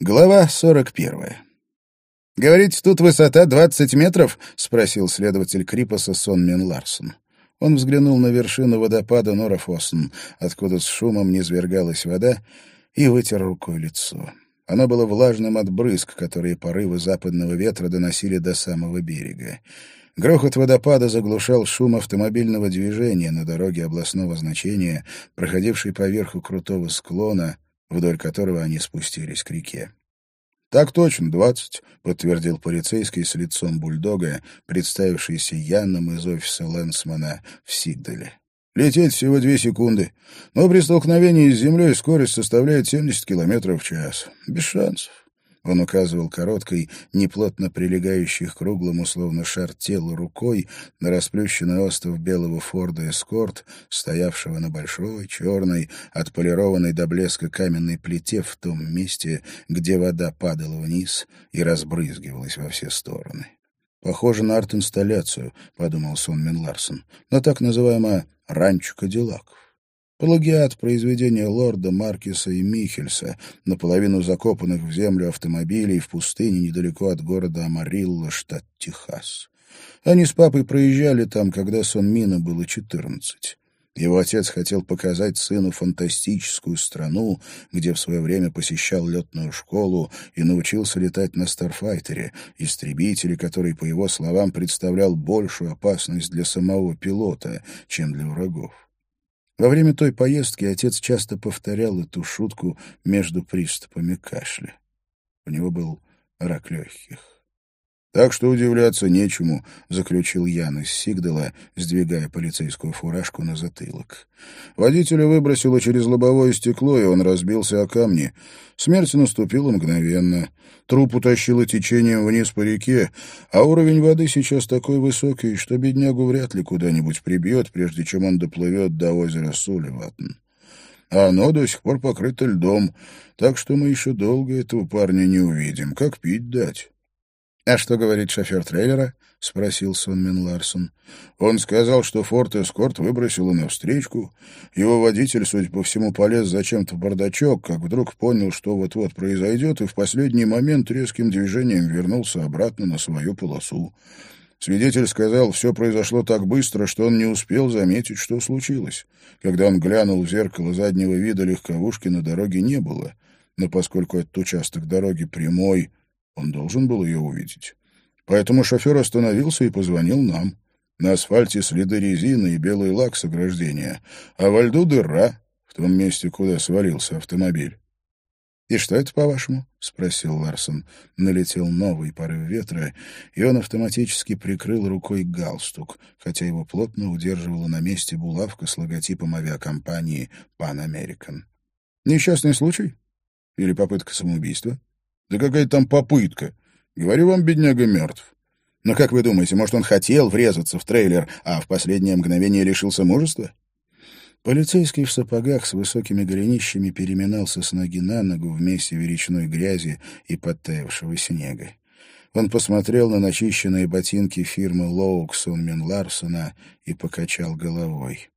Глава сорок первая. «Говорите, тут высота двадцать метров?» — спросил следователь Крипаса Сонмен Ларсон. Он взглянул на вершину водопада Норафоссен, откуда с шумом низвергалась вода, и вытер рукой лицо. Оно было влажным от брызг, которые порывы западного ветра доносили до самого берега. Грохот водопада заглушал шум автомобильного движения на дороге областного значения, проходившей по верху крутого склона — вдоль которого они спустились к реке. «Так точно, двадцать», — подтвердил полицейский с лицом бульдога, представившийся Яном из офиса Лэнсмана в Сигдале. «Лететь всего две секунды, но при столкновении с землей скорость составляет 70 километров в час. Без шансов». Он указывал короткой, неплотно прилегающей к круглому, словно шар телу рукой, на расплющенный остов белого Форда Эскорт, стоявшего на большой, черной, отполированной до блеска каменной плите в том месте, где вода падала вниз и разбрызгивалась во все стороны. «Похоже на арт-инсталляцию», — подумал Сонмин Ларсон, — «на так называемое «ранчо Кадиллаков». Плагиат произведения лорда Маркиса и Михельса, наполовину закопанных в землю автомобилей в пустыне недалеко от города Амарилла, штат Техас. Они с папой проезжали там, когда Сон Мина было четырнадцать. Его отец хотел показать сыну фантастическую страну, где в свое время посещал летную школу и научился летать на Старфайтере, истребителе, который, по его словам, представлял большую опасность для самого пилота, чем для врагов. Во время той поездки отец часто повторял эту шутку между приступами кашля. У него был рак легких. «Так что удивляться нечему», — заключил Ян из Сигдала, сдвигая полицейскую фуражку на затылок. Водителя выбросило через лобовое стекло, и он разбился о камни. Смерть наступила мгновенно. Труп утащило течением вниз по реке, а уровень воды сейчас такой высокий, что беднягу вряд ли куда-нибудь прибьет, прежде чем он доплывет до озера Суливатн. А оно до сих пор покрыто льдом, так что мы еще долго этого парня не увидим. Как пить дать?» «А что говорит шофер трейлера?» — спросил Сонмин Ларсон. Он сказал, что Форд Эскорт выбросил на встречку. Его водитель, судя по всему, полез зачем-то в бардачок, как вдруг понял, что вот-вот произойдет, и в последний момент резким движением вернулся обратно на свою полосу. Свидетель сказал, все произошло так быстро, что он не успел заметить, что случилось. Когда он глянул в зеркало заднего вида, легковушки на дороге не было. Но поскольку этот участок дороги прямой, он должен был ее увидеть. Поэтому шофер остановился и позвонил нам. На асфальте следы резины и белый лак с ограждения, а во льду дыра в том месте, куда свалился автомобиль. «И что это, по-вашему?» — спросил Ларсон. Налетел новый порыв ветра, и он автоматически прикрыл рукой галстук, хотя его плотно удерживала на месте булавка с логотипом авиакомпании «Пан Американ». «Несчастный случай? Или попытка самоубийства?» Да какая там попытка? Говорю вам, бедняга мертв. Но как вы думаете, может, он хотел врезаться в трейлер, а в последнее мгновение лишился мужества? Полицейский в сапогах с высокими голенищами переминался с ноги на ногу в месиве речной грязи и подтаявшего снега. Он посмотрел на начищенные ботинки фирмы Лоуксон Мин Ларсона и покачал головой.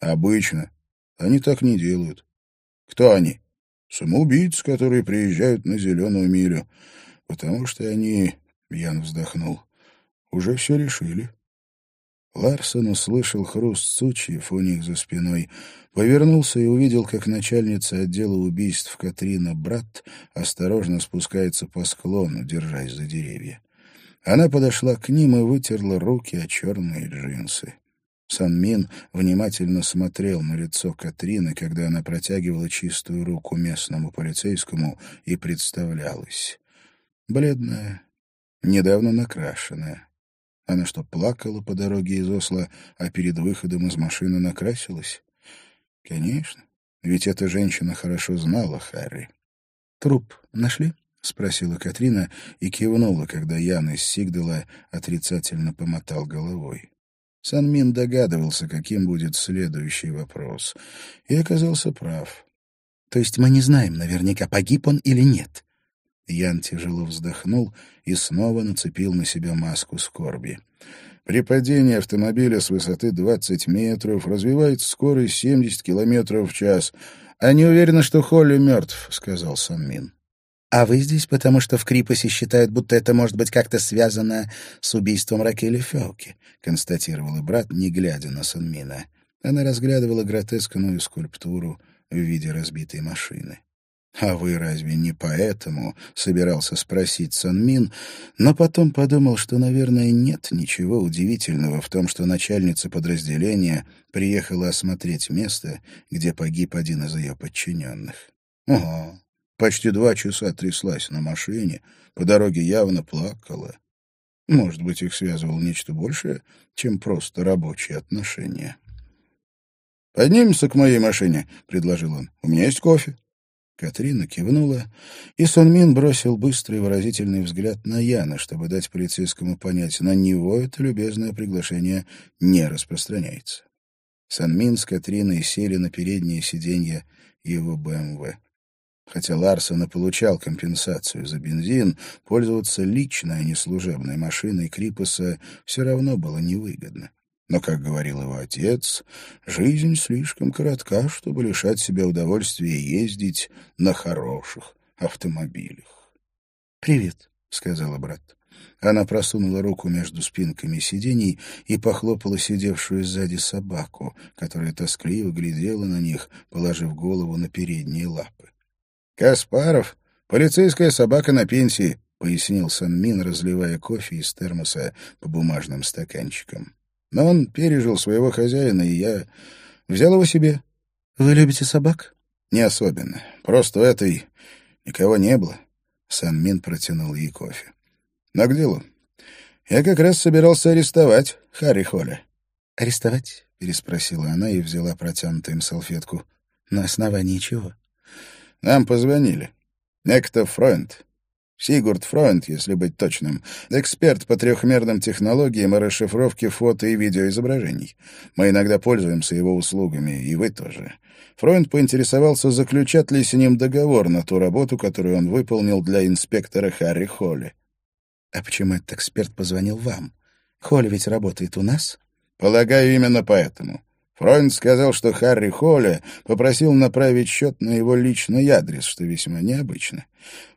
«Обычно. Они так не делают». «Кто они?» Самоубийцы, которые приезжают на зеленую милю. Потому что они, Ян вздохнул, уже все решили. Ларсон услышал хруст сучьев у них за спиной, повернулся и увидел, как начальница отдела убийств Катрина Брат осторожно спускается по склону, держась за деревья. Она подошла к ним и вытерла руки о черные джинсы. Санмин внимательно смотрел на лицо Катрины, когда она протягивала чистую руку местному полицейскому и представлялась. Бледная, недавно накрашенная. Она что, плакала по дороге из Осло, а перед выходом из машины накрасилась? Конечно, ведь эта женщина хорошо знала Харри. «Труп нашли?» — спросила Катрина и кивнула, когда Ян из Сигдала отрицательно помотал головой. Санмин догадывался, каким будет следующий вопрос, и оказался прав. «То есть мы не знаем наверняка, погиб он или нет?» Ян тяжело вздохнул и снова нацепил на себя маску скорби. При падении автомобиля с высоты 20 метров развивается скорость 70 километров в час. «А не уверена, что Холли мертв», — сказал Санмин. «А вы здесь, потому что в Крипосе считают, будто это может быть как-то связано с убийством Ракели Феуки», — констатировал брат, не глядя на Санмина. Она разглядывала гротескную скульптуру в виде разбитой машины. «А вы разве не поэтому?» — собирался спросить Санмин, но потом подумал, что, наверное, нет ничего удивительного в том, что начальница подразделения приехала осмотреть место, где погиб один из ее подчиненных. «Ага, почти два часа тряслась на машине, по дороге явно плакала. Может быть, их связывало нечто большее, чем просто рабочие отношения». «Поднимемся к моей машине», — предложил он. «У меня есть кофе». Катрина кивнула, и Сонмин бросил быстрый выразительный взгляд на Яна, чтобы дать полицейскому понять, на него это любезное приглашение не распространяется. Сонмин с Катриной сели на переднее сиденье его БМВ. Хотя Ларсон и получал компенсацию за бензин, пользоваться личной, а не служебной машиной Крипуса все равно было невыгодно. Но, как говорил его отец, жизнь слишком коротка, чтобы лишать себя удовольствия ездить на хороших автомобилях. «Привет», — сказала брат. Она просунула руку между спинками сидений и похлопала сидевшую сзади собаку, которая тоскливо глядела на них, положив голову на передние лапы. «Каспаров, полицейская собака на пенсии», — пояснил Санмин, разливая кофе из термоса по бумажным стаканчикам. Но он пережил своего хозяина, и я взял его себе. — Вы любите собак? — Не особенно. Просто у этой никого не было. Сан Мин протянул ей кофе. — Но к делу. Я как раз собирался арестовать Харри Холли. — Арестовать? — переспросила она и взяла протянутую им салфетку. — На основании чего? — Нам позвонили. Некто Фройнд. Сигурд Фройнд, если быть точным, эксперт по трехмерным технологиям и расшифровке фото и видеоизображений. Мы иногда пользуемся его услугами, и вы тоже. Фройнд поинтересовался, заключат ли с ним договор на ту работу, которую он выполнил для инспектора Харри Холли. «А почему этот эксперт позвонил вам? Холли ведь работает у нас?» «Полагаю, именно поэтому. Фройнд сказал, что Харри Холли попросил направить счет на его личный адрес, что весьма необычно.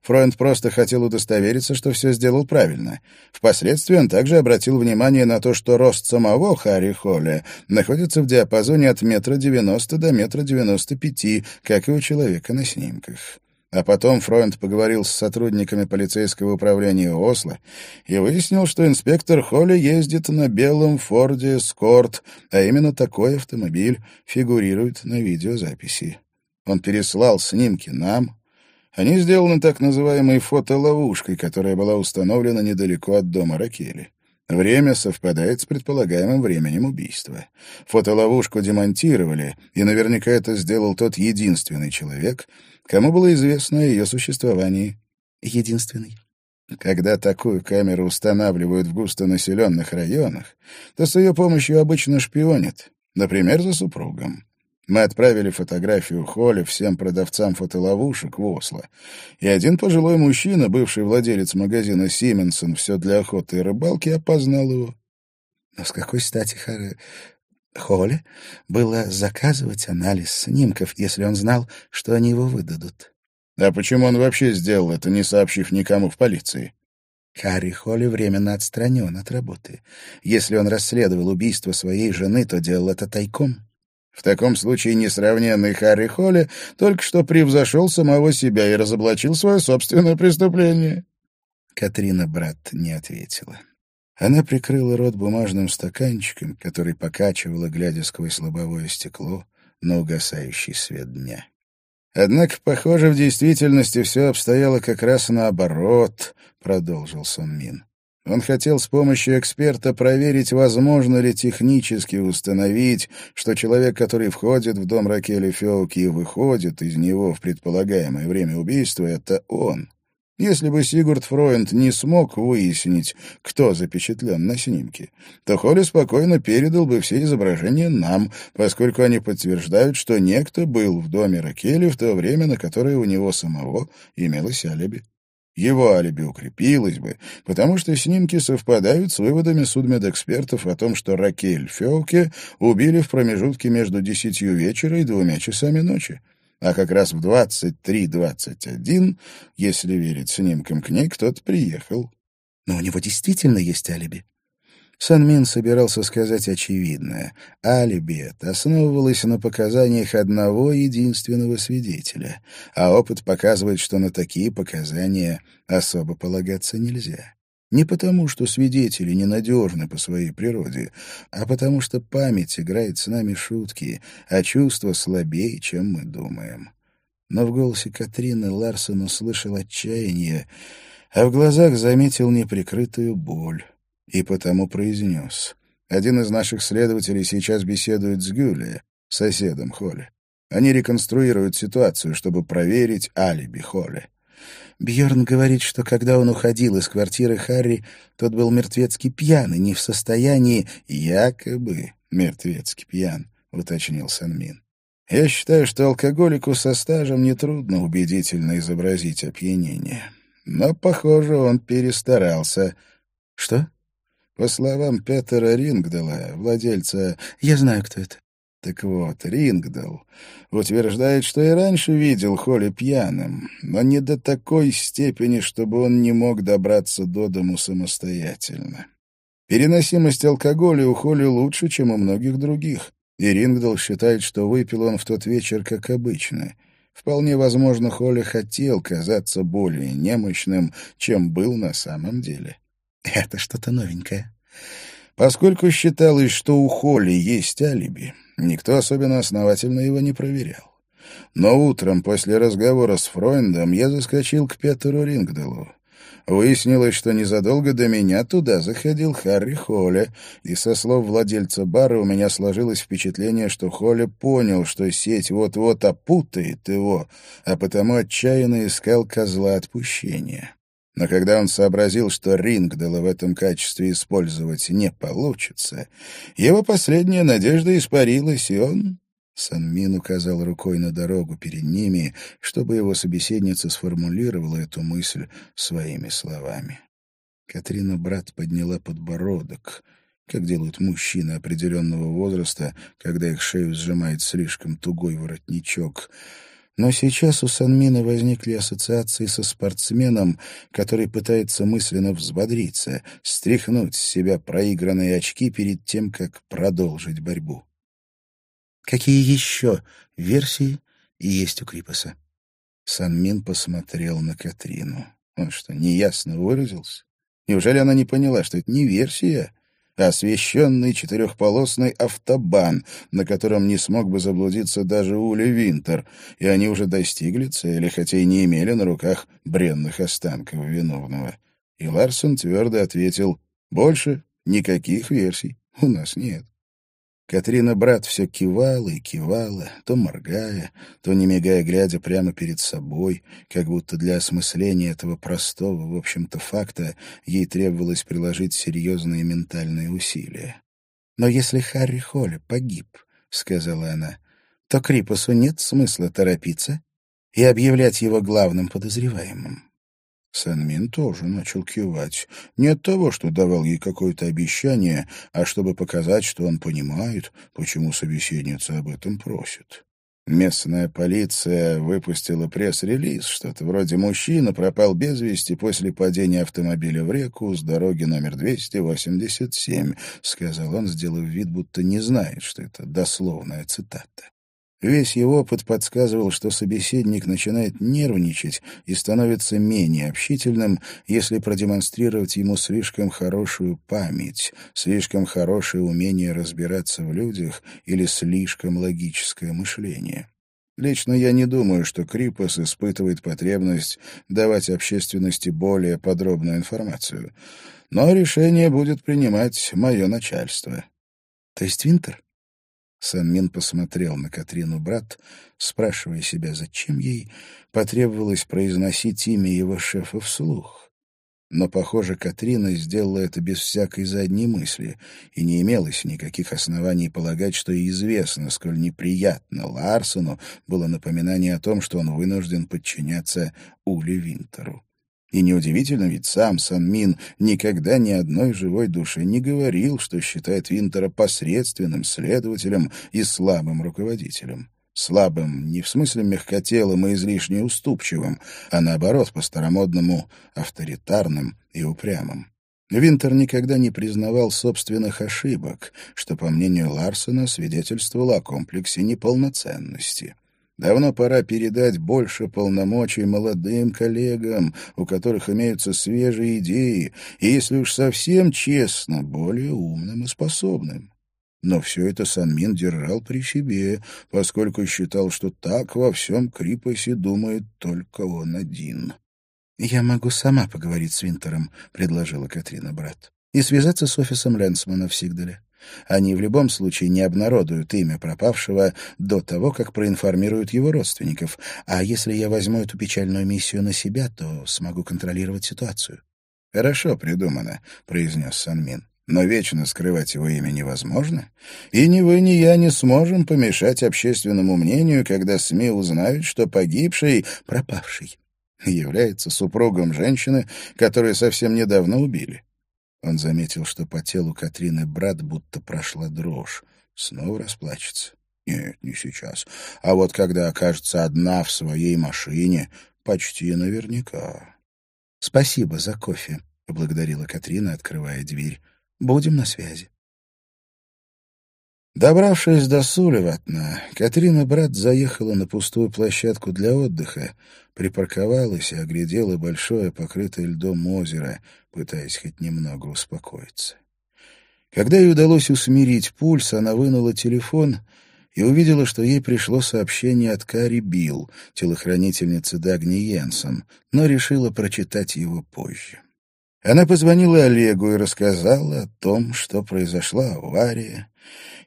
Фройнд просто хотел удостовериться, что все сделал правильно. Впоследствии он также обратил внимание на то, что рост самого Харри Холли находится в диапазоне от метра девяносто до метра девяносто пяти, как и у человека на снимках. А потом Фройнд поговорил с сотрудниками полицейского управления Осло и выяснил, что инспектор Холли ездит на белом Форде Скорт, а именно такой автомобиль фигурирует на видеозаписи. Он переслал снимки нам. Они сделаны так называемой фотоловушкой, которая была установлена недалеко от дома Ракели. Время совпадает с предполагаемым временем убийства. Фотоловушку демонтировали, и наверняка это сделал тот единственный человек, кому было известно о ее существовании. Единственный. Когда такую камеру устанавливают в густонаселенных районах, то с ее помощью обычно шпионят, например, за супругом. Мы отправили фотографию Холли всем продавцам фотоловушек в Осло, и один пожилой мужчина, бывший владелец магазина «Сименсон. Все для охоты и рыбалки», опознал его. Но с какой стати Харри Холли было заказывать анализ снимков, если он знал, что они его выдадут? А почему он вообще сделал это, не сообщив никому в полиции? Харри Холли временно отстранен от работы. Если он расследовал убийство своей жены, то делал это тайком. В таком случае несравненный Харри Холли только что превзошел самого себя и разоблачил свое собственное преступление. Катрина брат не ответила. Она прикрыла рот бумажным стаканчиком, который покачивала, глядя сквозь лобовое стекло на угасающий свет дня. «Однако, похоже, в действительности все обстояло как раз наоборот», — продолжил Сон Мин. Он хотел с помощью эксперта проверить, возможно ли технически установить, что человек, который входит в дом Ракели Феуки и выходит из него в предполагаемое время убийства, это он. Если бы Сигурд Фройнд не смог выяснить, кто запечатлен на снимке, то Холли спокойно передал бы все изображения нам, поскольку они подтверждают, что некто был в доме Ракели в то время, на которое у него самого имелось алиби. Его алиби укрепилось бы, потому что снимки совпадают с выводами судмедэкспертов о том, что Ракель Феуке убили в промежутке между десятью вечера и двумя часами ночи. А как раз в 23.21, если верить снимкам книг, кто-то приехал. Но у него действительно есть алиби. Санмин собирался сказать очевидное. Алиби основывалось на показаниях одного единственного свидетеля, а опыт показывает, что на такие показания особо полагаться нельзя. Не потому, что свидетели ненадежны по своей природе, а потому, что память играет с нами шутки, а чувства слабее, чем мы думаем. Но в голосе Катрины Ларсон услышал отчаяние, а в глазах заметил неприкрытую боль и потому произнес. Один из наших следователей сейчас беседует с Гюле, соседом Холли. Они реконструируют ситуацию, чтобы проверить алиби Холли. Бьорн говорит, что когда он уходил из квартиры Харри, тот был мертвецки пьян и не в состоянии, якобы мертвецки пьян, уточнил Санмин. Я считаю, что алкоголику со стажем нетрудно убедительно изобразить опьянение. Но, похоже, он перестарался. Что? По словам Петера Рингдала, владельца... Я знаю, кто это. Так вот, Рингдал утверждает, что и раньше видел Холли пьяным, но не до такой степени, чтобы он не мог добраться до дому самостоятельно. Переносимость алкоголя у Холли лучше, чем у многих других, и Рингдал считает, что выпил он в тот вечер как обычно. Вполне возможно, Холли хотел казаться более немощным, чем был на самом деле. Это что-то новенькое. Поскольку считалось, что у Холли есть алиби, никто особенно основательно его не проверял. Но утром после разговора с Фройндом я заскочил к Петеру Рингделу. Выяснилось, что незадолго до меня туда заходил Харри Холли, и со слов владельца бара у меня сложилось впечатление, что Холли понял, что сеть вот-вот опутает его, а потому отчаянно искал козла отпущения. Но когда он сообразил, что Рингдала в этом качестве использовать не получится, его последняя надежда испарилась, и он... Санмин указал рукой на дорогу перед ними, чтобы его собеседница сформулировала эту мысль своими словами. Катрина брат подняла подбородок, как делают мужчины определенного возраста, когда их шею сжимает слишком тугой воротничок — но сейчас у Санмина возникли ассоциации со спортсменом, который пытается мысленно взбодриться, стряхнуть с себя проигранные очки перед тем, как продолжить борьбу. Какие еще версии есть у Крипаса? Санмин посмотрел на Катрину. Он что, неясно выразился? Неужели она не поняла, что это не версия, освещенный четырехполосный автобан, на котором не смог бы заблудиться даже Ули Винтер, и они уже достигли цели, хотя и не имели на руках бренных останков виновного. И Ларсон твердо ответил, «Больше никаких версий у нас нет». Катрина брат все кивала и кивала, то моргая, то не мигая, глядя прямо перед собой, как будто для осмысления этого простого, в общем-то, факта ей требовалось приложить серьезные ментальные усилия. «Но если Харри Холли погиб», — сказала она, — «то Крипусу нет смысла торопиться и объявлять его главным подозреваемым». Санмин тоже начал кивать. Не от того, что давал ей какое-то обещание, а чтобы показать, что он понимает, почему собеседница об этом просит. Местная полиция выпустила пресс-релиз, что-то вроде «Мужчина пропал без вести после падения автомобиля в реку с дороги номер 287», — сказал он, сделав вид, будто не знает, что это дословная цитата. Весь его опыт подсказывал, что собеседник начинает нервничать и становится менее общительным, если продемонстрировать ему слишком хорошую память, слишком хорошее умение разбираться в людях или слишком логическое мышление. Лично я не думаю, что Крипос испытывает потребность давать общественности более подробную информацию. Но решение будет принимать мое начальство. То есть Винтер? Санмин посмотрел на Катрину брат, спрашивая себя, зачем ей потребовалось произносить имя его шефа вслух. Но, похоже, Катрина сделала это без всякой задней мысли, и не имелось никаких оснований полагать, что и известно, сколь неприятно Ларсону было напоминание о том, что он вынужден подчиняться Ули Винтеру. И неудивительно, ведь сам Сан Мин никогда ни одной живой душе не говорил, что считает Винтера посредственным следователем и слабым руководителем. Слабым не в смысле мягкотелым и излишне уступчивым, а наоборот, по-старомодному авторитарным и упрямым. Винтер никогда не признавал собственных ошибок, что, по мнению Ларсона, свидетельствовало о комплексе неполноценности. Давно пора передать больше полномочий молодым коллегам, у которых имеются свежие идеи, и, если уж совсем честно, более умным и способным. Но все это Санмин держал при себе, поскольку считал, что так во всем Крипосе думает только он один. «Я могу сама поговорить с Винтером», — предложила Катрина брат, «и связаться с офисом Лэнсмана в Сигдале. Они в любом случае не обнародуют имя пропавшего до того, как проинформируют его родственников. А если я возьму эту печальную миссию на себя, то смогу контролировать ситуацию». «Хорошо придумано», — произнес Санмин. «Но вечно скрывать его имя невозможно, и ни вы, ни я не сможем помешать общественному мнению, когда СМИ узнают, что погибший, пропавший, является супругом женщины, которую совсем недавно убили. Он заметил, что по телу Катрины брат будто прошла дрожь. Снова расплачется? Нет, не сейчас. А вот когда окажется одна в своей машине, почти наверняка. — Спасибо за кофе, — поблагодарила Катрина, открывая дверь. — Будем на связи. Добравшись до Сулеватна, Катрина брат заехала на пустую площадку для отдыха, припарковалась и оглядела большое, покрытое льдом озеро, пытаясь хоть немного успокоиться. Когда ей удалось усмирить пульс, она вынула телефон и увидела, что ей пришло сообщение от Кари Билл, телохранительницы Дагни Йенсен, но решила прочитать его позже. Она позвонила Олегу и рассказала о том, что произошла авария,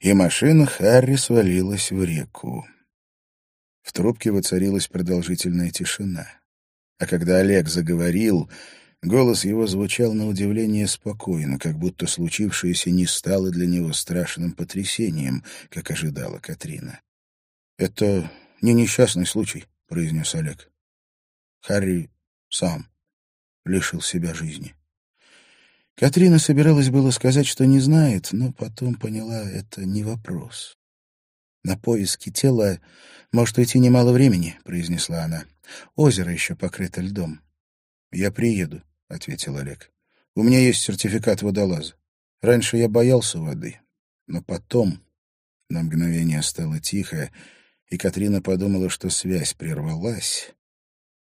и машина Харри свалилась в реку. В трубке воцарилась продолжительная тишина. А когда Олег заговорил, голос его звучал на удивление спокойно, как будто случившееся не стало для него страшным потрясением, как ожидала Катрина. «Это не несчастный случай», — произнес Олег. Харри сам лишил себя жизни. Катрина собиралась было сказать, что не знает, но потом поняла, это не вопрос. «На поиски тела может уйти немало времени», — произнесла она. «Озеро еще покрыто льдом». «Я приеду», — ответил Олег. «У меня есть сертификат водолаза. Раньше я боялся воды, но потом...» На мгновение стало тихо, и Катрина подумала, что связь прервалась,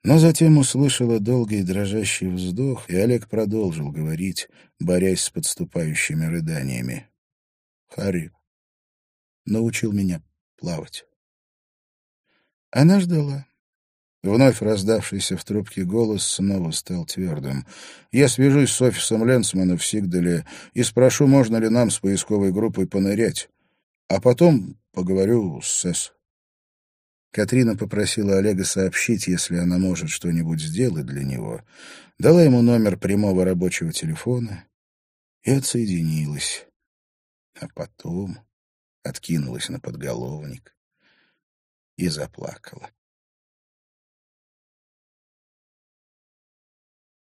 но затем услышала долгий дрожащий вздох, и Олег продолжил говорить, борясь с подступающими рыданиями. «Харри научил меня плавать». Она ждала. Вновь раздавшийся в трубке голос снова стал твердым. «Я свяжусь с офисом Ленсмана в Сигдале и спрошу, можно ли нам с поисковой группой понырять, а потом поговорю с СЭС». Катрина попросила Олега сообщить, если она может что-нибудь сделать для него, дала ему номер прямого рабочего телефона и отсоединилась. А потом откинулась на подголовник и заплакала.